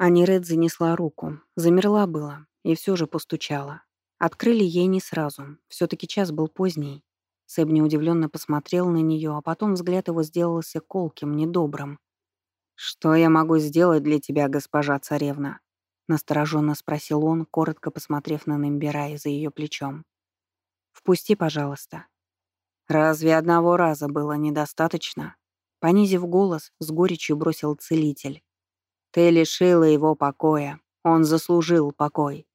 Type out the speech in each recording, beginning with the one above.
Аниред занесла руку, замерла была и все же постучала. Открыли ей не сразу, все таки час был поздний. Сэбни удивленно посмотрел на нее, а потом взгляд его сделался колким, недобрым. «Что я могу сделать для тебя, госпожа царевна?» Настороженно спросил он, коротко посмотрев на Нембирай за ее плечом. «Впусти, пожалуйста». «Разве одного раза было недостаточно?» Понизив голос, с горечью бросил целитель. «Ты лишила его покоя. Он заслужил покой».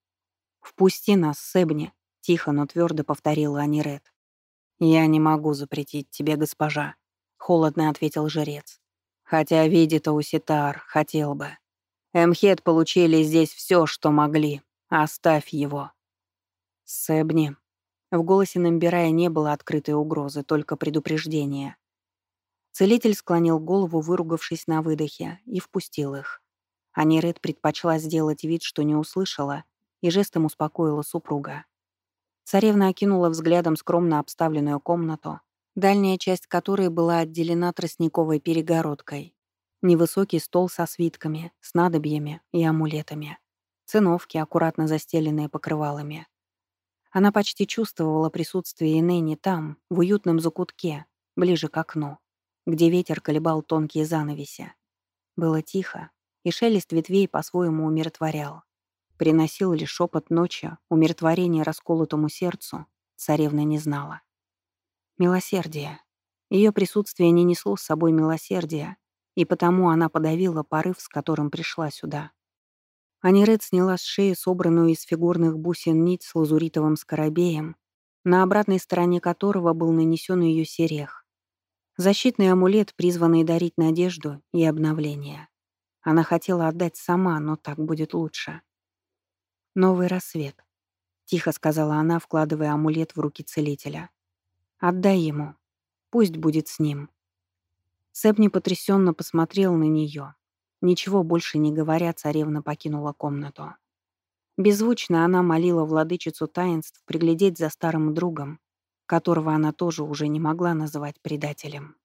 «Впусти нас, Сэбни», — тихо, но твердо повторила Аниред. «Я не могу запретить тебе, госпожа», — холодно ответил жрец. «Хотя видит Ауситар, хотел бы. Эмхет получили здесь все, что могли. Оставь его». «Сэбни». В голосе Намбирая не было открытой угрозы, только предупреждение. Целитель склонил голову, выругавшись на выдохе, и впустил их. Аниред предпочла сделать вид, что не услышала, и жестом успокоила супруга. Царевна окинула взглядом скромно обставленную комнату, дальняя часть которой была отделена тростниковой перегородкой. Невысокий стол со свитками, снадобьями и амулетами. Циновки, аккуратно застеленные покрывалами. Она почти чувствовала присутствие Инени там, в уютном закутке, ближе к окну, где ветер колебал тонкие занавеси. Было тихо, и шелест ветвей по-своему умиротворял. Приносил ли шепот ночи умиротворение расколотому сердцу, царевна не знала. Милосердие. Ее присутствие не несло с собой милосердия, и потому она подавила порыв, с которым пришла сюда. Аниред сняла с шеи собранную из фигурных бусин нить с лазуритовым скоробеем, на обратной стороне которого был нанесен ее серех. Защитный амулет, призванный дарить надежду и обновление. Она хотела отдать сама, но так будет лучше. «Новый рассвет», — тихо сказала она, вкладывая амулет в руки целителя. «Отдай ему. Пусть будет с ним». Сэбни потрясенно посмотрел на нее. Ничего больше не говоря, царевна покинула комнату. Беззвучно она молила владычицу таинств приглядеть за старым другом, которого она тоже уже не могла называть предателем.